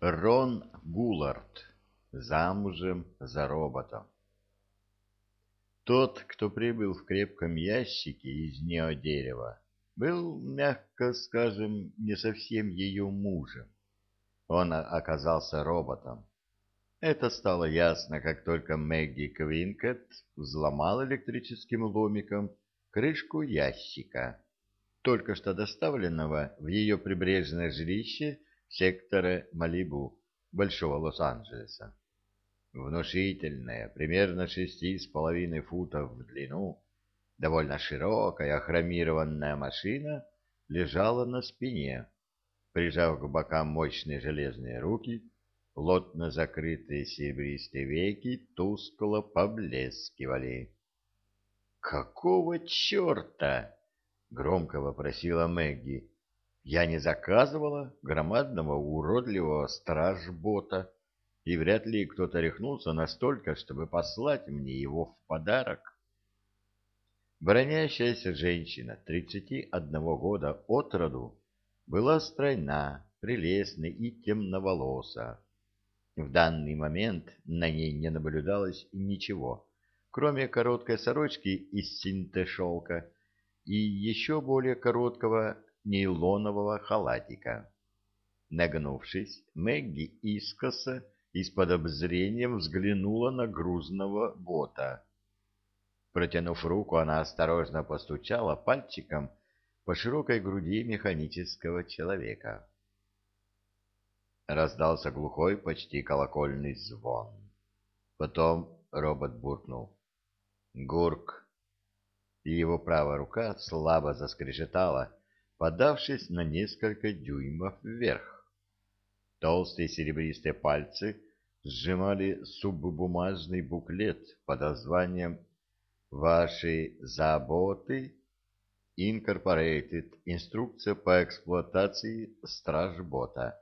Рон Гулард. Замужем за роботом. Тот, кто прибыл в крепком ящике из неодерева, был, мягко скажем, не совсем ее мужем. Он оказался роботом. Это стало ясно, как только Мэгги Квинкет взломал электрическим ломиком крышку ящика, только что доставленного в ее прибрежное жилище сектора Малибу, Большого Лос-Анджелеса. Внушительная, примерно шести с половиной футов в длину, довольно широкая хромированная машина лежала на спине, прижав к бокам мощные железные руки, плотно закрытые серебристые веки тускло поблескивали. «Какого черта?» — громко вопросила Мэгги. Я не заказывала громадного уродливого стражбота, и вряд ли кто-то рехнулся настолько, чтобы послать мне его в подарок. Бронящаяся женщина, тридцати одного года от роду, была стройна, прелестна и темноволоса. В данный момент на ней не наблюдалось ничего, кроме короткой сорочки из синтешелка и еще более короткого нейлонового халатика. Нагнувшись, Мэгги искоса и с подозрением взглянула на грузного бота. Протянув руку, она осторожно постучала пальчиком по широкой груди механического человека. Раздался глухой, почти колокольный звон. Потом робот буркнул. «Гурк!» И его правая рука слабо заскрежетала, подавшись на несколько дюймов вверх. Толстые серебристые пальцы сжимали суббумажный буклет под названием «Ваши заботы Incorporated. Инструкция по эксплуатации стражбота».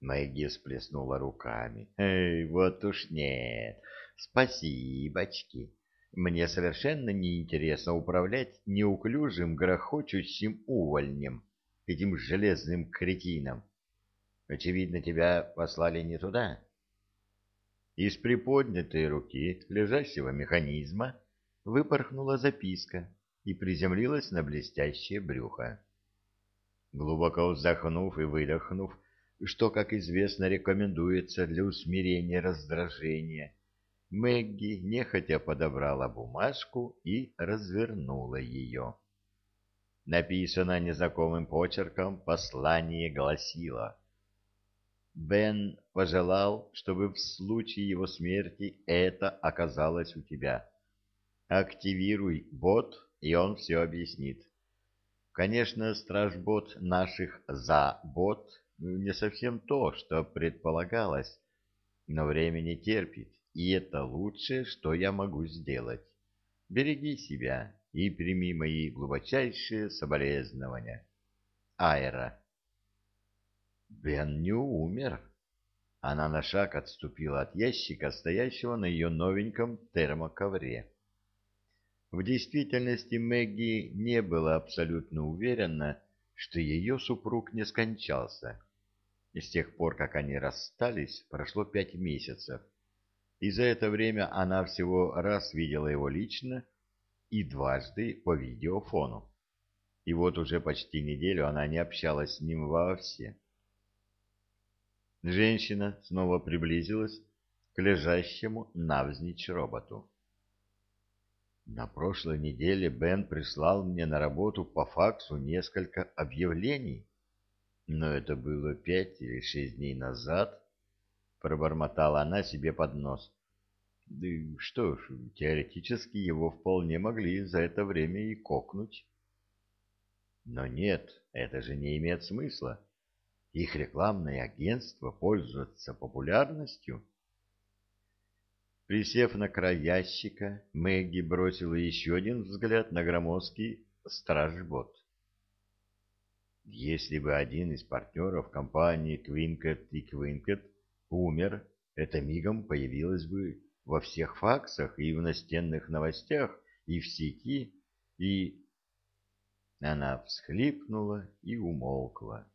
Мэгги сплеснула руками. «Эй, вот уж нет. Спасибочки. Мне совершенно неинтересно управлять неуклюжим грохочущим увольнем, этим железным кретином. Очевидно, тебя послали не туда. Из приподнятой руки лежащего механизма выпорхнула записка и приземлилась на блестящее брюхо. Глубоко вздохнув и выдохнув, что, как известно, рекомендуется для усмирения раздражения, Мэгги нехотя подобрала бумажку и развернула ее. Написано незнакомым почерком послание гласило «Бен пожелал, чтобы в случае его смерти это оказалось у тебя. Активируй бот, и он все объяснит. Конечно, стражбот наших за бот не совсем то, что предполагалось, но время не терпит и это лучшее, что я могу сделать. Береги себя и прими мои глубочайшие соболезнования. Айра. Бен не умер. Она на шаг отступила от ящика, стоящего на ее новеньком термоковре. В действительности Мэгги не была абсолютно уверена, что ее супруг не скончался. с тех пор, как они расстались, прошло пять месяцев и за это время она всего раз видела его лично и дважды по видеофону. И вот уже почти неделю она не общалась с ним вообще. Женщина снова приблизилась к лежащему навзничь роботу. На прошлой неделе Бен прислал мне на работу по факсу несколько объявлений, но это было пять или шесть дней назад, пробормотала она себе под нос. Да что ж, теоретически его вполне могли за это время и кокнуть. Но нет, это же не имеет смысла. Их рекламное агентство пользуется популярностью. Присев на край ящика, Мэгги бросила еще один взгляд на громоздкий стражбот. Если бы один из партнеров компании Твинкет и Квинкет умер, это мигом появилось бы во всех факсах и в настенных новостях, и в сети, и... Она всхлипнула и умолкла.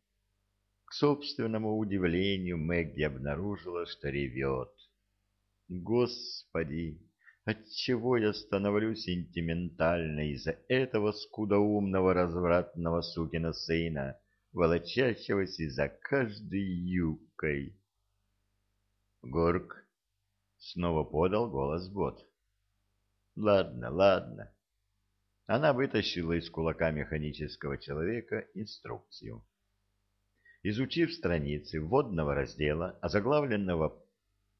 К собственному удивлению Мэгги обнаружила, что ревет. Господи, отчего я становлюсь сентиментальной из-за этого скудоумного развратного сукина сына, волочащегося за каждой юбкой? Горк снова подал голос Бот. Ладно, ладно. Она вытащила из кулака механического человека инструкцию. Изучив страницы вводного раздела, озаглавленного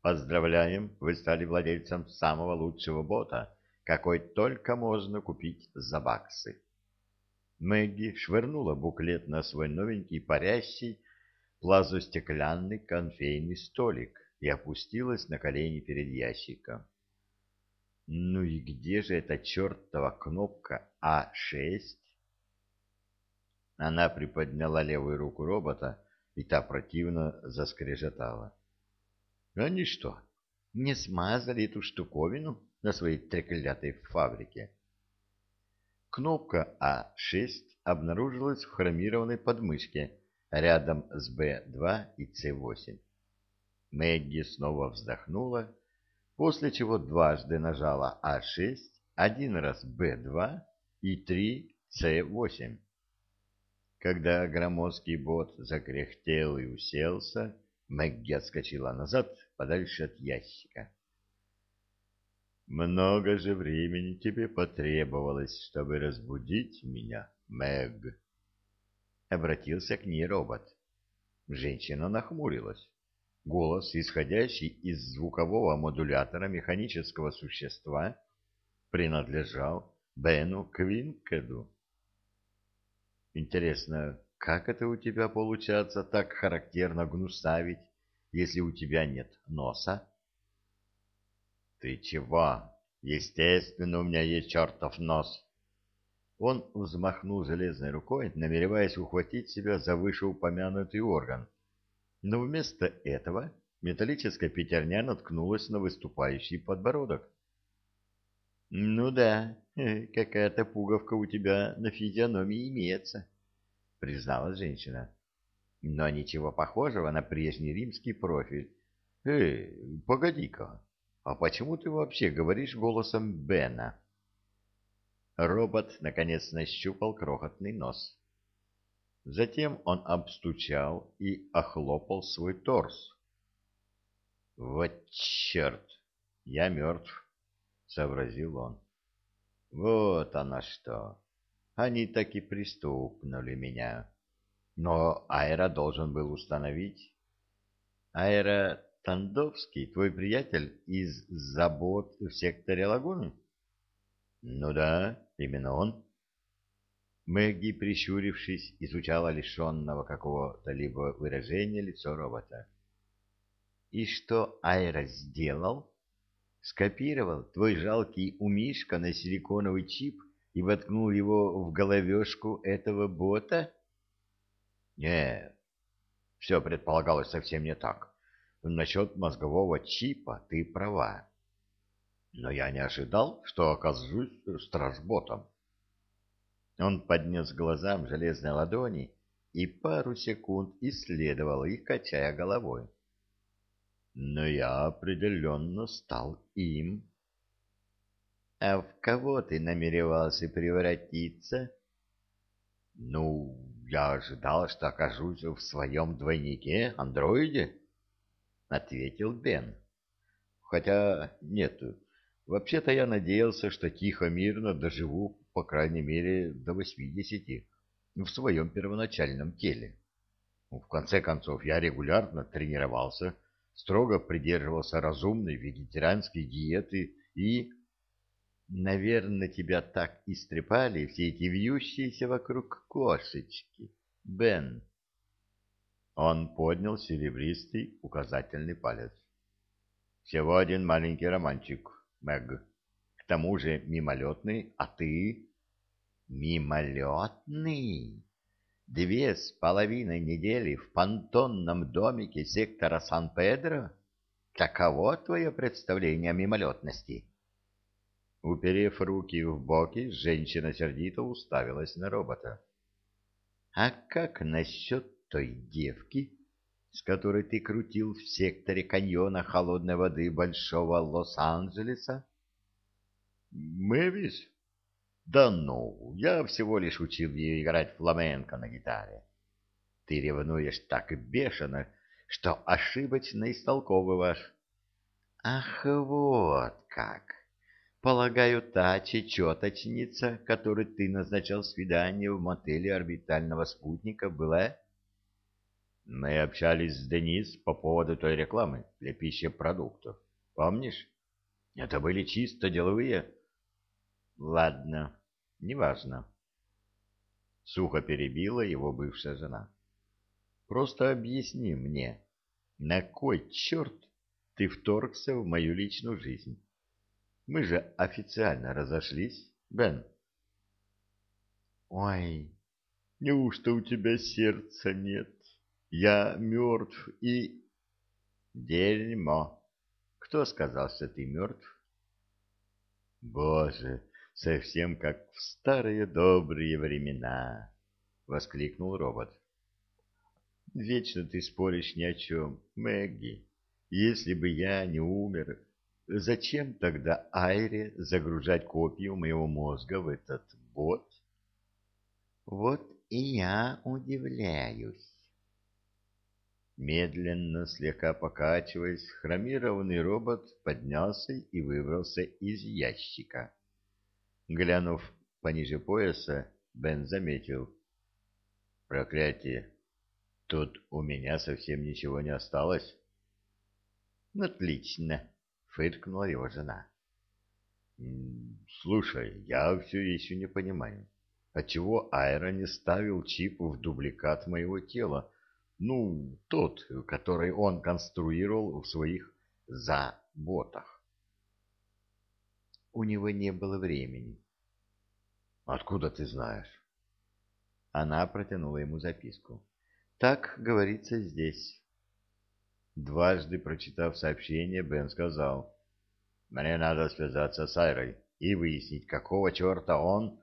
«Поздравляем, вы стали владельцем самого лучшего бота, какой только можно купить за баксы». Мэгги швырнула буклет на свой новенький парящий плазостеклянный конфейный столик и опустилась на колени перед ящиком. Ну и где же эта чертова кнопка А6? Она приподняла левую руку робота, и та противно заскрежетала. Они что, не смазали эту штуковину на своей треклятой фабрике? Кнопка А6 обнаружилась в хромированной подмышке рядом с Б2 и С8. Мэгги снова вздохнула после чего дважды нажала А6, один раз Б2 и три С8. Когда громоздкий бот закряхтел и уселся, Мэгги отскочила назад, подальше от ящика. «Много же времени тебе потребовалось, чтобы разбудить меня, Мэг?» Обратился к ней робот. Женщина нахмурилась. Голос, исходящий из звукового модулятора механического существа, принадлежал Бену Квинкеду. Интересно, как это у тебя получается так характерно гнусавить, если у тебя нет носа? Ты чего? Естественно, у меня есть чертов нос. Он взмахнул железной рукой, намереваясь ухватить себя за вышеупомянутый орган но вместо этого металлическая пятерня наткнулась на выступающий подбородок. — Ну да, какая-то пуговка у тебя на физиономии имеется, — призналась женщина. — Но ничего похожего на прежний римский профиль. — Эй, погоди-ка, а почему ты вообще говоришь голосом Бена? Робот наконец нащупал крохотный нос. Затем он обстучал и охлопал свой торс. «Вот черт! Я мертв!» — сообразил он. «Вот оно что! Они так и пристукнули меня. Но Айра должен был установить. Айра Тандовский, твой приятель из забот в секторе Лагуны?» «Ну да, именно он». Мэгги, прищурившись, изучала лишенного какого-то либо выражения лицо робота. «И что Айра сделал? Скопировал твой жалкий умишка на силиконовый чип и воткнул его в головешку этого бота?» «Нет, все предполагалось совсем не так. Насчет мозгового чипа ты права. Но я не ожидал, что окажусь стражботом. Он поднес глазам железной ладони и пару секунд исследовал их, качая головой. Но я определенно стал им. — А в кого ты намеревался превратиться? — Ну, я ожидал, что окажусь в своем двойнике, андроиде, — ответил Бен. — Хотя нет, вообще-то я надеялся, что тихо-мирно доживу по крайней мере, до восьмидесяти в своем первоначальном теле. В конце концов, я регулярно тренировался, строго придерживался разумной вегетарианской диеты и... Наверное, тебя так истрепали все эти вьющиеся вокруг кошечки, Бен. Он поднял серебристый указательный палец. Всего один маленький романчик, Мэг тому же мимолетный, а ты? Мимолетный? Две с половиной недели в понтонном домике сектора Сан-Педро? Каково твое представление о мимолетности? Уперев руки в боки, женщина сердито уставилась на робота. — А как насчет той девки, с которой ты крутил в секторе каньона холодной воды Большого Лос-Анджелеса? Мэвис? Да ну, я всего лишь учил ее играть фламенко на гитаре. Ты ревнуешь так бешено, что ошибочно истолковываешь. Ах, вот как! Полагаю, та чечеточница, которой ты назначал свидание в мотеле орбитального спутника, была? Мы общались с Денис по поводу той рекламы для пищепродуктов. Помнишь? Это были чисто деловые. Ладно, неважно. Сухо перебила его бывшая жена. Просто объясни мне, на кой черт ты вторгся в мою личную жизнь? Мы же официально разошлись, Бен. Ой, неужто у тебя сердца нет? Я мертв и... Дерьмо. Кто сказал, что ты мертв? Боже, совсем как в старые добрые времена, — воскликнул робот. Вечно ты споришь ни о чем, Мэгги. Если бы я не умер, зачем тогда Айре загружать копию моего мозга в этот бот? Вот и я удивляюсь. Медленно, слегка покачиваясь, хромированный робот поднялся и выбрался из ящика. Глянув пониже пояса, Бен заметил. «Проклятие! Тут у меня совсем ничего не осталось». «Отлично!» — фыркнула его жена. «Слушай, я все еще не понимаю, отчего Айра не ставил чип в дубликат моего тела, ну, тот, который он конструировал в своих заботах. У него не было времени. Откуда ты знаешь? Она протянула ему записку. Так говорится здесь. Дважды прочитав сообщение, Бен сказал, «Мне надо связаться с Айрой и выяснить, какого черта он...»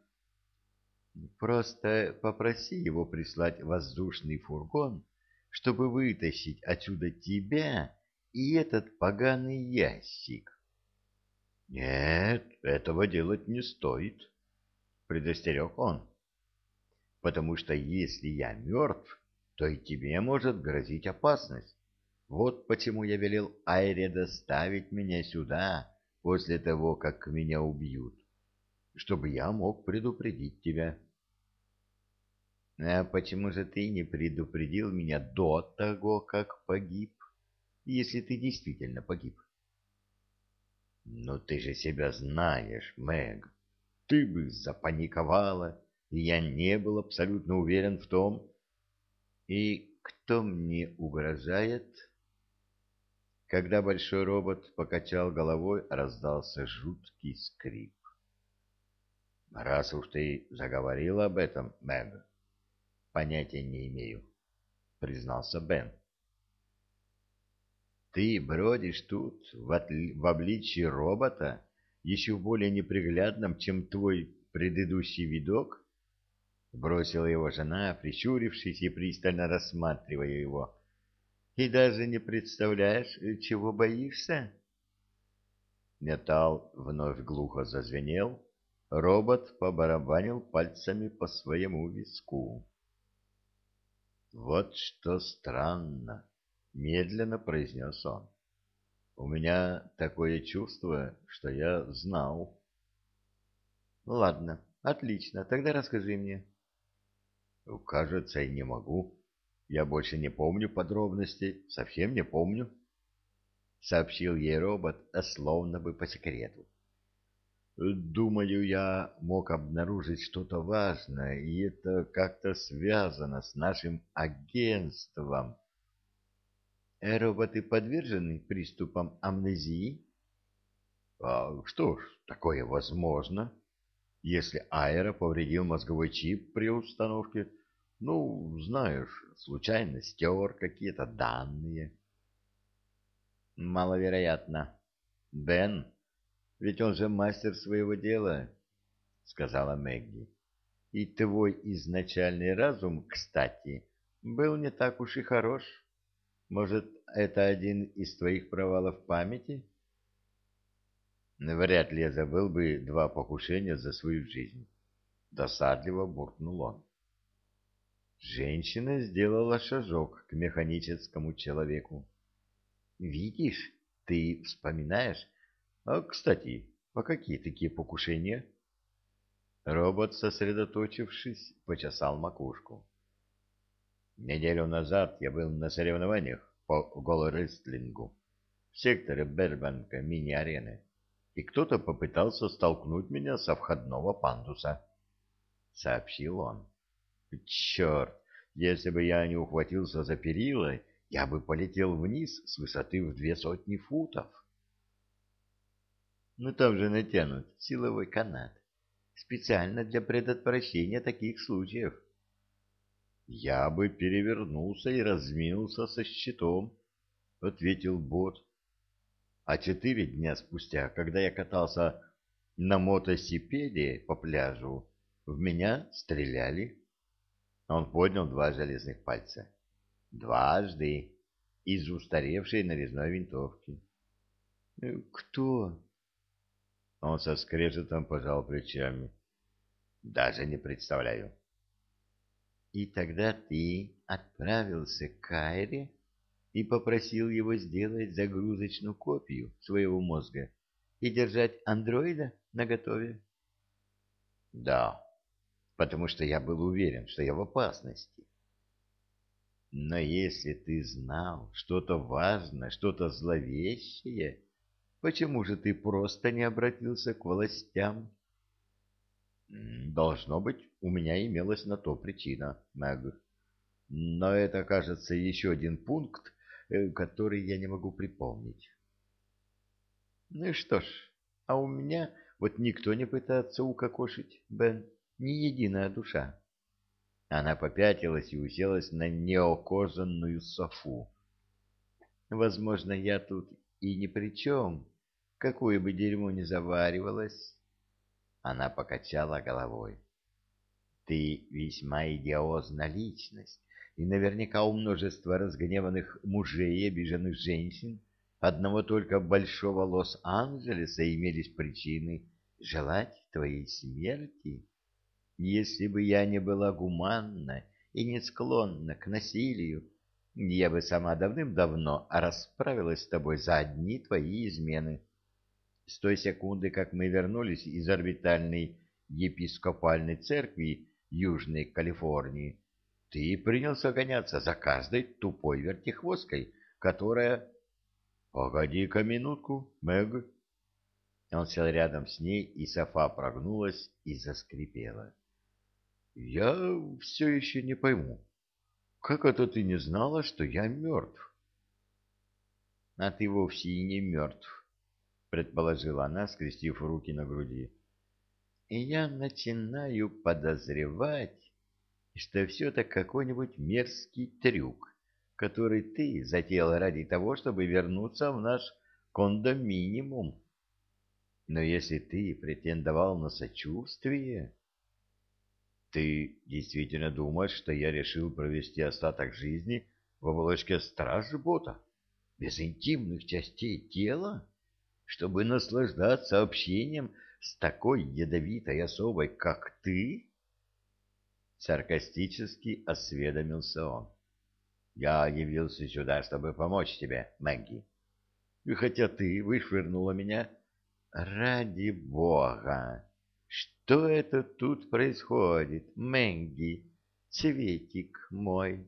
«Просто попроси его прислать воздушный фургон чтобы вытащить отсюда тебя и этот поганый ящик. — Нет, этого делать не стоит, — предостерег он. — Потому что если я мертв, то и тебе может грозить опасность. Вот почему я велел Айре доставить меня сюда после того, как меня убьют, чтобы я мог предупредить тебя. — а почему же ты не предупредил меня до того, как погиб, если ты действительно погиб? Ну ты же себя знаешь, Мэг. Ты бы запаниковала, и я не был абсолютно уверен в том. И кто мне угрожает? Когда большой робот покачал головой, раздался жуткий скрип. Раз уж ты заговорил об этом, Мэг, Понятия не имею, признался Бен. Ты бродишь тут в, отли... в обличии робота, еще более неприглядном, чем твой предыдущий видок? Бросила его жена, прищурившись и пристально рассматривая его. И даже не представляешь, чего боишься? Металл вновь глухо зазвенел, робот побарабанил пальцами по своему виску. Вот что странно, медленно произнес он. У меня такое чувство, что я знал. Ладно, отлично, тогда расскажи мне. Кажется, и не могу. Я больше не помню подробностей, совсем не помню, сообщил ей робот, словно бы по секрету. Думаю, я мог обнаружить что-то важное, и это как-то связано с нашим агентством. Роботы подвержены приступам амнезии? А, что ж, такое возможно. Если Аэро повредил мозговой чип при установке, ну, знаешь, случайно стер какие-то данные. Маловероятно. Бен ведь он же мастер своего дела, — сказала Мэгги. И твой изначальный разум, кстати, был не так уж и хорош. Может, это один из твоих провалов памяти? Вряд ли я забыл бы два покушения за свою жизнь. Досадливо буркнул он. Женщина сделала шажок к механическому человеку. Видишь, ты вспоминаешь. А, кстати, по какие такие покушения? Робот, сосредоточившись, почесал макушку. Неделю назад я был на соревнованиях по голорестлингу в секторе Бербанка мини-арены, и кто-то попытался столкнуть меня со входного пандуса, — сообщил он. Черт, если бы я не ухватился за перила, я бы полетел вниз с высоты в две сотни футов. Ну там же натянут силовой канат, специально для предотвращения таких случаев. Я бы перевернулся и разминулся со щитом, — ответил бот. А четыре дня спустя, когда я катался на мотосипеде по пляжу, в меня стреляли. Он поднял два железных пальца. Дважды. Из устаревшей нарезной винтовки. «Э, «Кто?» Он со скрежетом пожал плечами. «Даже не представляю». «И тогда ты отправился к Кайре и попросил его сделать загрузочную копию своего мозга и держать андроида наготове?» «Да», потому что я был уверен, что я в опасности. Но если ты знал что-то важное, что-то зловещее, почему же ты просто не обратился к властям? Должно быть, у меня имелась на то причина, Мэг. Но это, кажется, еще один пункт, э, который я не могу припомнить. Ну что ж, а у меня вот никто не пытается укокошить, Бен ни единая душа. Она попятилась и уселась на неокожанную софу. Возможно, я тут и ни при чем, какое бы дерьмо ни заваривалось. Она покачала головой. Ты весьма идиозна личность, и наверняка у множества разгневанных мужей и обиженных женщин одного только большого Лос-Анджелеса имелись причины желать твоей смерти. Если бы я не была гуманна и не склонна к насилию, я бы сама давным-давно расправилась с тобой за одни твои измены. С той секунды, как мы вернулись из орбитальной епископальной церкви Южной Калифорнии, ты принялся гоняться за каждой тупой вертихвосткой, которая... Погоди-ка минутку, Мэг. Он сел рядом с ней, и софа прогнулась и заскрипела. Я все еще не пойму, как это ты не знала, что я мертв? — А ты вовсе и не мертв, — предположила она, скрестив руки на груди. — И я начинаю подозревать, что все это какой-нибудь мерзкий трюк, который ты затеял ради того, чтобы вернуться в наш кондоминиум. Но если ты претендовал на сочувствие... Ты действительно думаешь, что я решил провести остаток жизни в оболочке стражи-бота? Без интимных частей тела? Чтобы наслаждаться общением с такой ядовитой особой, как ты? Саркастически осведомился он. Я явился сюда, чтобы помочь тебе, Мэгги. И хотя ты вышвырнула меня... Ради бога! Что это тут происходит, Мэнги, цветик мой?